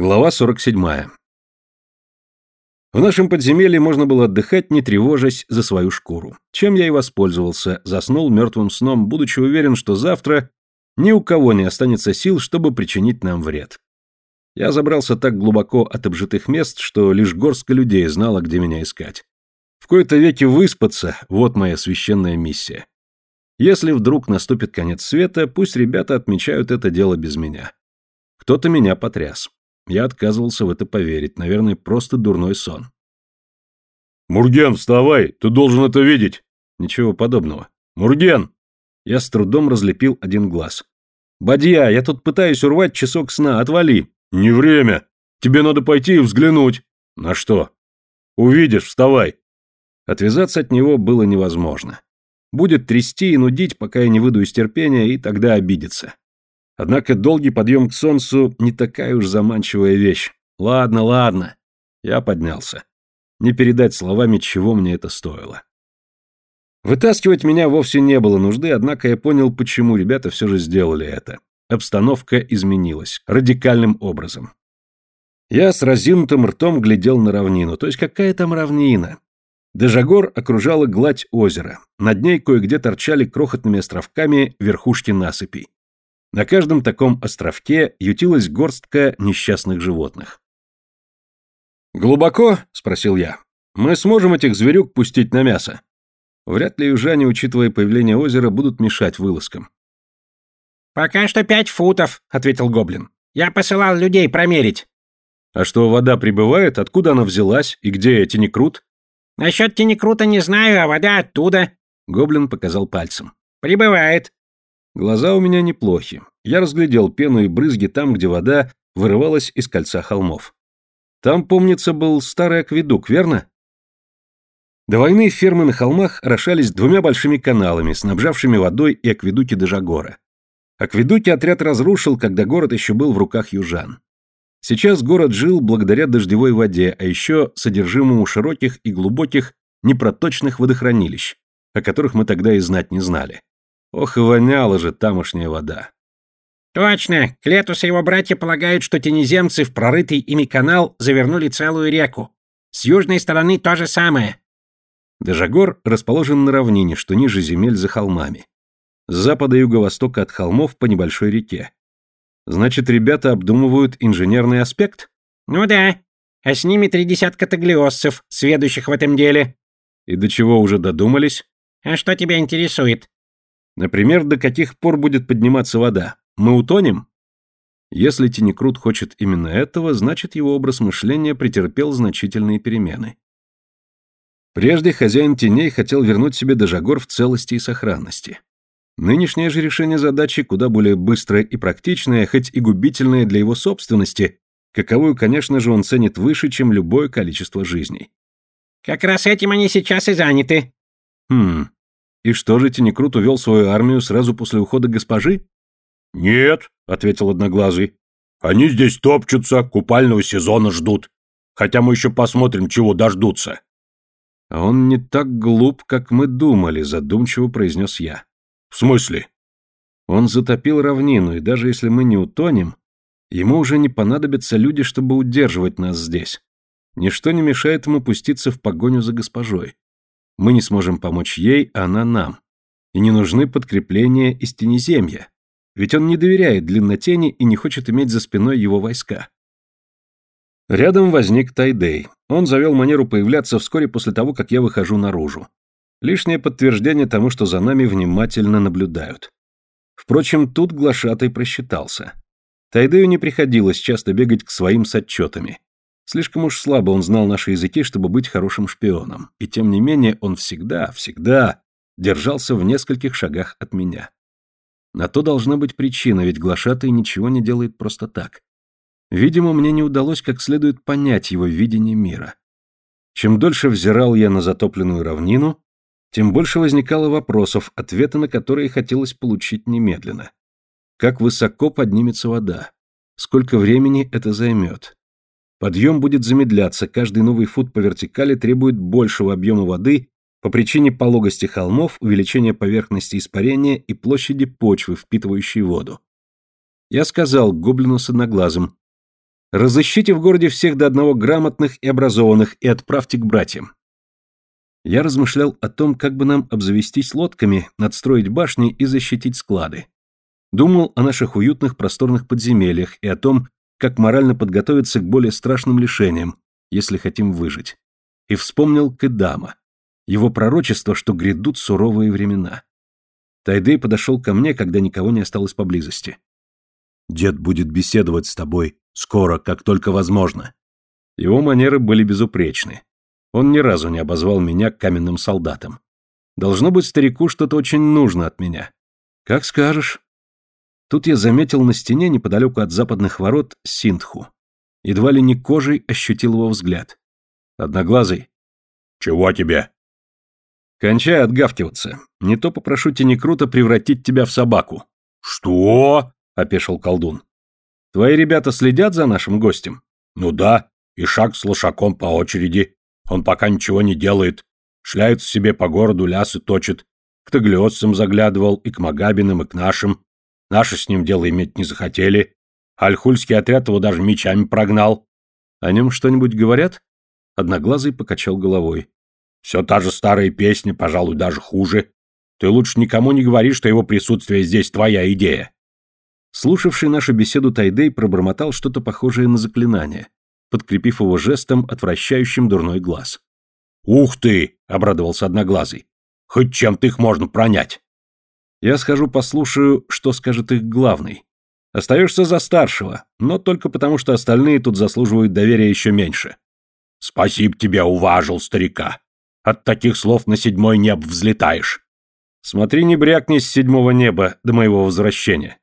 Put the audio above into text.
Глава 47. В нашем подземелье можно было отдыхать, не тревожась за свою шкуру. Чем я и воспользовался, заснул мертвым сном, будучи уверен, что завтра ни у кого не останется сил, чтобы причинить нам вред. Я забрался так глубоко от обжитых мест, что лишь горстка людей знала, где меня искать. В кои-то веки выспаться – вот моя священная миссия. Если вдруг наступит конец света, пусть ребята отмечают это дело без меня. Кто-то меня потряс. Я отказывался в это поверить, наверное, просто дурной сон. «Мурген, вставай! Ты должен это видеть!» Ничего подобного. «Мурген!» Я с трудом разлепил один глаз. «Бадья, я тут пытаюсь урвать часок сна, отвали!» «Не время! Тебе надо пойти и взглянуть!» «На что?» «Увидишь, вставай!» Отвязаться от него было невозможно. Будет трясти и нудить, пока я не выйду из терпения, и тогда обидится. Однако долгий подъем к солнцу не такая уж заманчивая вещь. Ладно, ладно. Я поднялся. Не передать словами, чего мне это стоило. Вытаскивать меня вовсе не было нужды, однако я понял, почему ребята все же сделали это. Обстановка изменилась. Радикальным образом. Я с разинутым ртом глядел на равнину. То есть какая там равнина? Дежагор окружала гладь озера. Над ней кое-где торчали крохотными островками верхушки насыпей. На каждом таком островке ютилась горстка несчастных животных. «Глубоко?» — спросил я. «Мы сможем этих зверюк пустить на мясо?» Вряд ли южане, учитывая появление озера, будут мешать вылазкам. «Пока что пять футов», — ответил гоблин. «Я посылал людей промерить». «А что, вода прибывает? Откуда она взялась? И где тенекрут?» «Насчет тенекрута не знаю, а вода оттуда», — гоблин показал пальцем. «Прибывает. Глаза у меня неплохи. Я разглядел пену и брызги там, где вода вырывалась из кольца холмов. Там, помнится, был старый акведук, верно? До войны фермы на холмах орошались двумя большими каналами, снабжавшими водой и акведуки Дежагора. Акведуки отряд разрушил, когда город еще был в руках южан. Сейчас город жил благодаря дождевой воде, а еще содержимому широких и глубоких непроточных водохранилищ, о которых мы тогда и знать не знали. Ох и воняла же тамошняя вода. Точно, Клетус и его братья полагают, что тенеземцы в прорытый ими канал завернули целую реку. С южной стороны то же самое. Дежагор расположен на равнине, что ниже земель за холмами. С запада и юго-востока от холмов по небольшой реке. Значит, ребята обдумывают инженерный аспект? Ну да. А с ними три десятка таглиоссов, сведущих в этом деле. И до чего уже додумались? А что тебя интересует? Например, до каких пор будет подниматься вода? Мы утонем? Если Тинекрут хочет именно этого, значит его образ мышления претерпел значительные перемены. Прежде хозяин теней хотел вернуть себе Дежагор в целости и сохранности. Нынешнее же решение задачи куда более быстрое и практичное, хоть и губительное для его собственности, каковую, конечно же, он ценит выше, чем любое количество жизней. «Как раз этим они сейчас и заняты». «Хм, и что же Тенекрут увел свою армию сразу после ухода госпожи? Нет, ответил Одноглазый. Они здесь топчутся, купального сезона ждут. Хотя мы еще посмотрим, чего дождутся. А он не так глуп, как мы думали, задумчиво произнес я. В смысле? Он затопил равнину, и даже если мы не утонем, ему уже не понадобятся люди, чтобы удерживать нас здесь. Ничто не мешает ему пуститься в погоню за госпожой. Мы не сможем помочь ей, а она нам. И не нужны подкрепления из тенеземья. Ведь он не доверяет длиннотени и не хочет иметь за спиной его войска. Рядом возник Тайдей. Он завел манеру появляться вскоре после того, как я выхожу наружу. Лишнее подтверждение тому, что за нами внимательно наблюдают. Впрочем, тут глашатай просчитался. Тайдею не приходилось часто бегать к своим с отчетами. Слишком уж слабо он знал наши языки, чтобы быть хорошим шпионом, и тем не менее он всегда, всегда держался в нескольких шагах от меня. На то должна быть причина, ведь глашатый ничего не делает просто так. Видимо, мне не удалось как следует понять его видение мира. Чем дольше взирал я на затопленную равнину, тем больше возникало вопросов, ответы на которые хотелось получить немедленно. Как высоко поднимется вода? Сколько времени это займет? Подъем будет замедляться, каждый новый фут по вертикали требует большего объема воды по причине пологости холмов, увеличения поверхности испарения и площади почвы, впитывающей воду. Я сказал гоблину с одноглазым, Разыщите в городе всех до одного грамотных и образованных и отправьте к братьям. Я размышлял о том, как бы нам обзавестись лодками, надстроить башни и защитить склады. Думал о наших уютных просторных подземельях и о том, как морально подготовиться к более страшным лишениям, если хотим выжить. И вспомнил Кэдама, его пророчество, что грядут суровые времена. Тайдей подошел ко мне, когда никого не осталось поблизости. «Дед будет беседовать с тобой скоро, как только возможно». Его манеры были безупречны. Он ни разу не обозвал меня каменным солдатом. Должно быть, старику что-то очень нужно от меня. Как скажешь. Тут я заметил на стене неподалеку от западных ворот Синдху. Едва ли не кожей ощутил его взгляд. Одноглазый. «Чего тебе?» «Кончай отгавкиваться. Не то попрошу круто превратить тебя в собаку». «Что?» — опешил колдун. «Твои ребята следят за нашим гостем?» «Ну да, и шаг с лошаком по очереди. Он пока ничего не делает. Шляется себе по городу, лясы точит. К таглиоцам заглядывал, и к Магабиным, и к нашим. Наши с ним дело иметь не захотели. Альхульский отряд его даже мечами прогнал. О нем что-нибудь говорят? Одноглазый покачал головой. Все та же старая песня, пожалуй, даже хуже. Ты лучше никому не говори, что его присутствие здесь твоя идея. Слушавший нашу беседу Тайдей пробормотал что-то похожее на заклинание подкрепив его жестом, отвращающим дурной глаз. «Ух ты!» — обрадовался Одноглазый. «Хоть чем-то их можно пронять!» «Я схожу послушаю, что скажет их главный. Остаешься за старшего, но только потому, что остальные тут заслуживают доверия еще меньше». «Спасибо тебе, уважил старика. От таких слов на седьмой небо взлетаешь». «Смотри, не брякни с седьмого неба до моего возвращения».